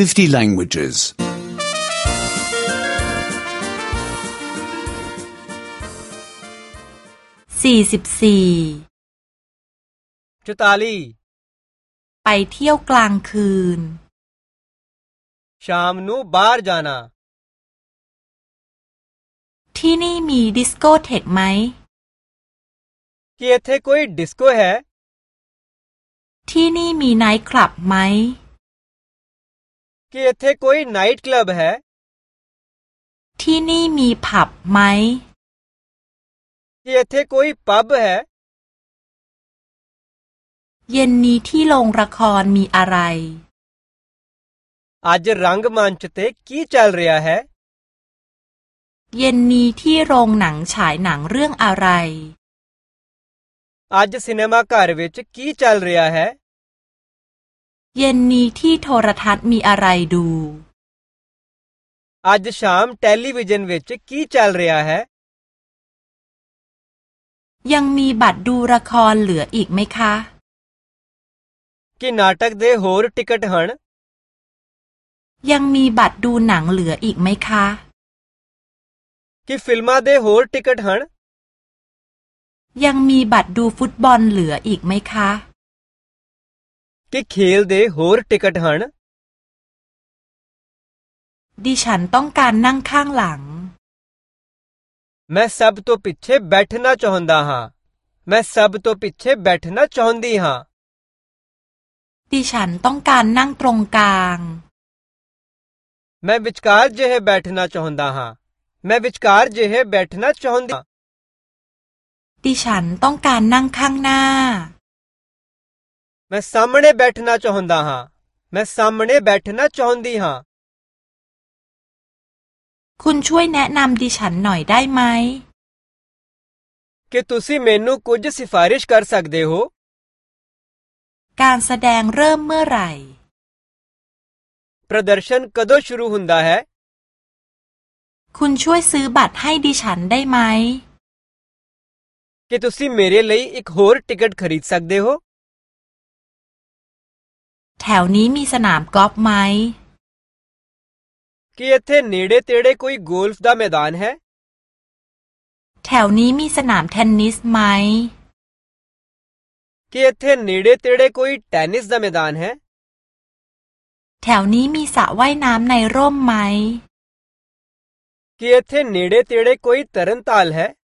50 languages. 44จุตาลีไปเที่ยวกลางคืนชามนูบาร์จานาที่นี่มีดิสโกเทกไหมเกียเทคุยดิสโกเฮที่นี่มีไนท์คลับไหม कि य ह े कोई नाइट क्लब है ที่นี่มีผับไหมที่ยเธโคุยพับเย็นนี้ที่โรงละครมีอะไร อาจจะรังมันชเตกี่จัลเรียเฮเย็นนี้ที่โรงหนังฉายหนังเรื่องอะไรอาจจะซีนีมาคาร์เวชกี่จัลเรียเฮเย็นนี้ที่โทรทัศน์มีอะไรดู ਅ ੱจ ਸ਼ਾਮ ਟੈਲੀਵਿਜ਼ਨ ਵਿੱਚ ਕੀ ਚੱਲ ਰਿਹਾ ਹੈ ยังมีบัตรดูละครเหลืออีกไหมคะกี่นาท ਕਿ ਨਾਟਕ ਦੇ ਹੋਰ ਟ ਿตฮันยังมีบัตรดูหนังเหลืออีกไหมคะกี่ฟ ਕਿ ਫਿਲਮਾਂ ਦੇ ਹੋਰ ਟ ਿตฮันยังมีบัตรดูฟุตบอลเหลืออีกไหมคะ ਕਿ ਖੇਲ ਦੇ ਹੋਰ ਟਿਕਟ ਹਨ ดิฉันต้องการนั่งข้างหลัง मैं सब तो पीछे बैठना चाहता हाँ मैं सब तो पीछे बैठना चाहती हाँ ดิฉันต้องการนั่งตรงกลาง मैं विचकार जह बैठना चाहता हाँ मैं विचकार जह बैठना चाहती ดิฉันต้องการนั่งข้างหน้า ਮੈਂ ਸਾਹਮਣੇ ਬੈਠਣਾ ਚਾਹੁੰਦਾ ਹਾਂ ਮੈਂ ਸਾਹਮਣੇ ਬੈਠਣਾ ਚਾਹੁੰਦੀ ਹਾਂ คุณช่วยแนะนำดิฉันหน่อยได้ไหม ਕਿ ਤੁਸੀਂ ਮੈਨੂੰ ਕੁਝ ਸਿਫਾਰਿਸ਼ ਕਰ ਸਕਦੇ ਹੋ การแสดงเริ่มเมื่อไหร่ ਪ੍ਰਦਰਸ਼ਨ ਕਦੋਂ ਸ਼ੁਰੂ ਹੁੰਦਾ ਹੈ คุณช่วยซื้อบัตรให้ดิฉันได้ไหม ਕਿ ਤੁਸੀਂ ਮੇਰੇ ਲਈ ਇੱਕ ਹੋਰ ਟਿਕਟ ਖਰੀਦ ਸਕਦੇ ਹੋ แถวนี้มีสนามกอล์ฟไหมคีเอเธนีเดเตเดคุยกอล์ฟดาเมดานเฮแถวนี้มีสนามเทนนิสไหมคีเอเธนีเดเตเดคุยเทนนิสดาเมดานเฮแถวนี้มีสระว่ายน้ำในร่มไหมคีเอเธนีเดเตเดคุยตรันตาลเหฮ